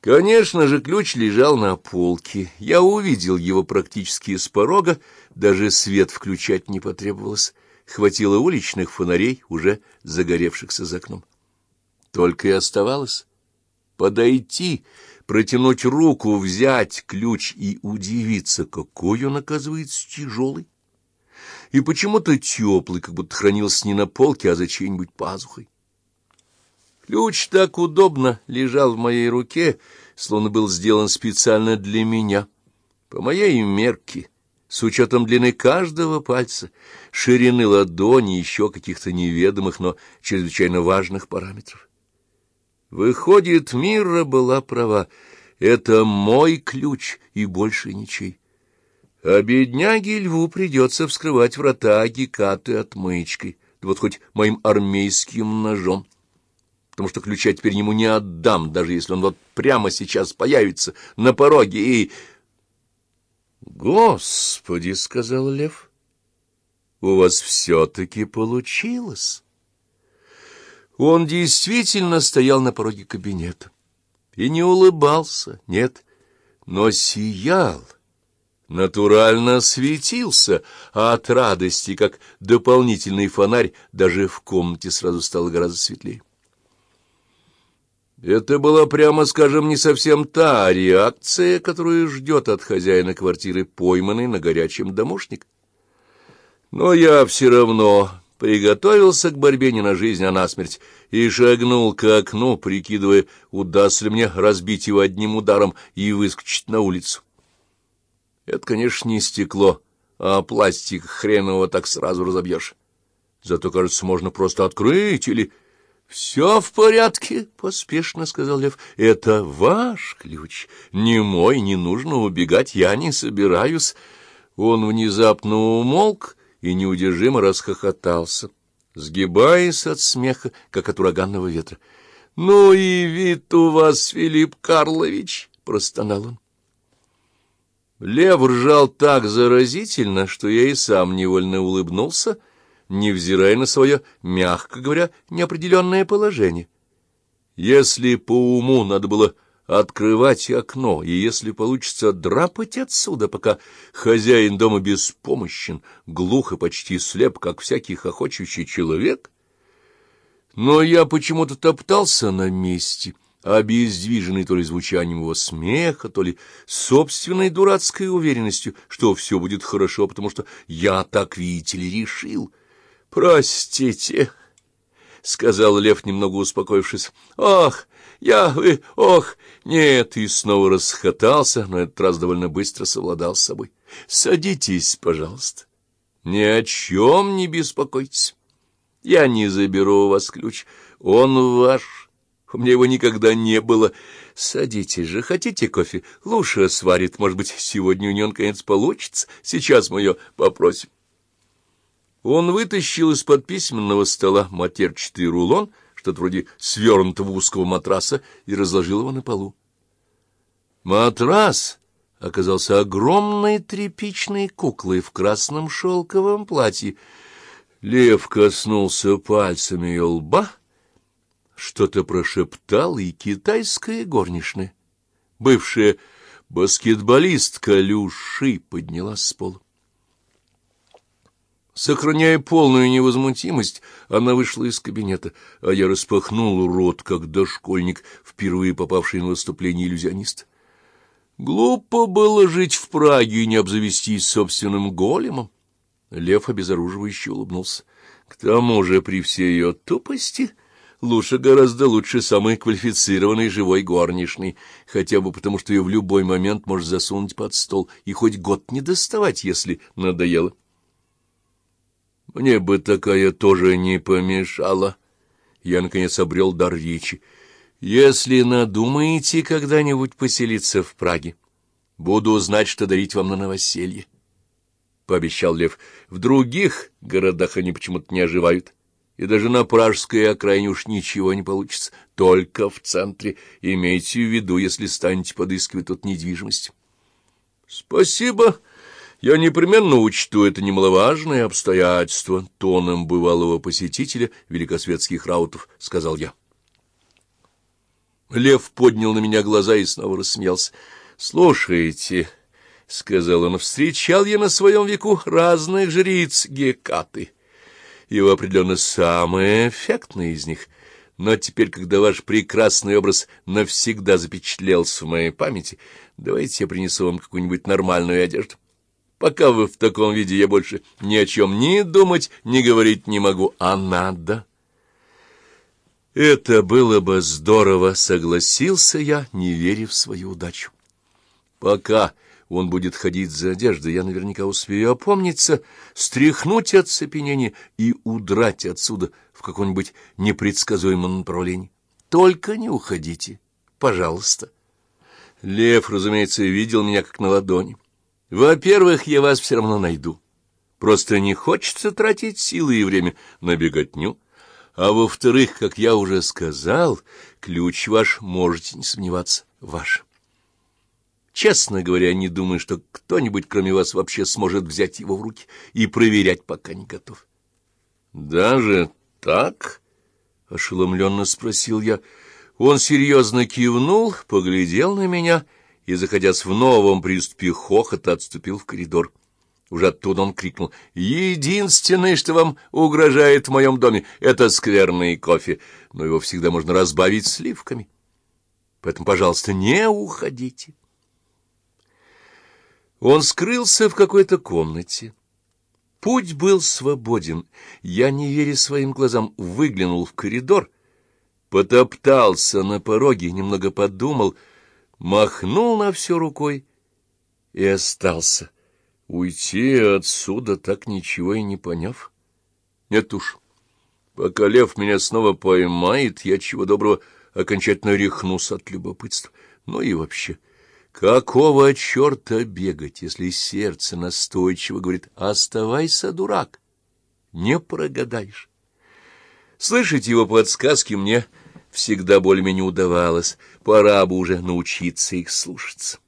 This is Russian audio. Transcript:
Конечно же, ключ лежал на полке. Я увидел его практически с порога, даже свет включать не потребовалось. Хватило уличных фонарей, уже загоревшихся за окном. Только и оставалось подойти, протянуть руку, взять ключ и удивиться, какой он, оказывается, тяжелый. И почему-то теплый, как будто хранился не на полке, а за чьей-нибудь пазухой. Ключ так удобно лежал в моей руке, словно был сделан специально для меня. По моей мерке, с учетом длины каждого пальца, ширины ладони и еще каких-то неведомых, но чрезвычайно важных параметров. Выходит, Мира была права. Это мой ключ и больше ничей. А бедняге льву придется вскрывать врата Гекаты отмычкой, да вот хоть моим армейским ножом потому что ключа теперь ему не отдам, даже если он вот прямо сейчас появится на пороге и... «Господи!» — сказал Лев. «У вас все-таки получилось!» Он действительно стоял на пороге кабинета и не улыбался, нет, но сиял, натурально светился, а от радости, как дополнительный фонарь, даже в комнате сразу стало гораздо светлее. Это была, прямо скажем, не совсем та реакция, которую ждет от хозяина квартиры пойманный на горячем домушник. Но я все равно приготовился к борьбе не на жизнь, а на смерть, и шагнул к окну, прикидывая, удастся ли мне разбить его одним ударом и выскочить на улицу. Это, конечно, не стекло, а пластик хренового так сразу разобьешь. Зато, кажется, можно просто открыть или... — Все в порядке, — поспешно сказал Лев. — Это ваш ключ, не мой, не нужно убегать, я не собираюсь. Он внезапно умолк и неудержимо расхохотался, сгибаясь от смеха, как от ураганного ветра. — Ну и вид у вас, Филипп Карлович! — простонал он. Лев ржал так заразительно, что я и сам невольно улыбнулся, — невзирая на свое, мягко говоря, неопределенное положение. Если по уму надо было открывать окно, и если получится драпать отсюда, пока хозяин дома беспомощен, глух и почти слеп, как всякий хохочущий человек, но я почему-то топтался на месте, обездвиженный то ли звучанием его смеха, то ли собственной дурацкой уверенностью, что все будет хорошо, потому что я так, видите ли, решил —— Простите, — сказал Лев, немного успокоившись. — Ох, я вы, ох, нет, и снова расхотался, но этот раз довольно быстро совладал с собой. — Садитесь, пожалуйста. Ни о чем не беспокойтесь. Я не заберу у вас ключ. Он ваш. У меня его никогда не было. Садитесь же, хотите кофе? Лучше сварит. Может быть, сегодня у нее наконец получится. Сейчас мы ее попросим. Он вытащил из-под письменного стола матерчатый рулон, что-то вроде свернутого узкого матраса, и разложил его на полу. Матрас оказался огромной тряпичной куклой в красном шелковом платье. Лев коснулся пальцами ее лба, что-то прошептал, и китайская горничная, бывшая баскетболистка Люши, поднялась с пола. Сохраняя полную невозмутимость, она вышла из кабинета, а я распахнул рот, как дошкольник, впервые попавший на выступление иллюзиониста. Глупо было жить в Праге и не обзавестись собственным големом. Лев обезоруживающе улыбнулся. К тому же, при всей ее тупости, лучше гораздо лучше самый квалифицированный живой горничный, хотя бы потому, что ее в любой момент можешь засунуть под стол и хоть год не доставать, если надоело. Мне бы такая тоже не помешала. Я, наконец, обрел дар речи. Если надумаете когда-нибудь поселиться в Праге, буду знать, что дарить вам на новоселье. — пообещал Лев. — В других городах они почему-то не оживают, и даже на пражской окраине уж ничего не получится, только в центре. Имейте в виду, если станете подыскивать тут недвижимость. — Спасибо. Я непременно учту это немаловажное обстоятельство, — тоном бывалого посетителя великосветских раутов, — сказал я. Лев поднял на меня глаза и снова рассмеялся. — Слушайте, — сказал он, — встречал я на своем веку разных жриц Гекаты. Его определенно самая эффектная из них. Но теперь, когда ваш прекрасный образ навсегда запечатлелся в моей памяти, давайте я принесу вам какую-нибудь нормальную одежду. Пока вы в таком виде, я больше ни о чем ни думать, ни говорить не могу, а надо. Это было бы здорово, согласился я, не веря в свою удачу. Пока он будет ходить за одеждой, я наверняка успею опомниться, стряхнуть оцепенение и удрать отсюда в каком-нибудь непредсказуемом направлении. Только не уходите, пожалуйста. Лев, разумеется, видел меня как на ладони. Во-первых, я вас все равно найду. Просто не хочется тратить силы и время на беготню. А во-вторых, как я уже сказал, ключ ваш, можете не сомневаться, ваш. Честно говоря, не думаю, что кто-нибудь, кроме вас, вообще сможет взять его в руки и проверять, пока не готов. — Даже так? — ошеломленно спросил я. Он серьезно кивнул, поглядел на меня — и, заходясь в новом приступе хохота, отступил в коридор. Уже оттуда он крикнул. «Единственное, что вам угрожает в моем доме, — это скверный кофе, но его всегда можно разбавить сливками. Поэтому, пожалуйста, не уходите». Он скрылся в какой-то комнате. Путь был свободен. Я, не веря своим глазам, выглянул в коридор, потоптался на пороге, немного подумал — махнул на все рукой и остался. Уйти отсюда, так ничего и не поняв? Нет уж, пока лев меня снова поймает, я чего доброго окончательно рехнусь от любопытства. Ну и вообще, какого черта бегать, если сердце настойчиво говорит «оставайся, дурак, не прогадаешь». Слышать его подсказки мне всегда более-менее удавалось, пора бы уже научиться их слушаться.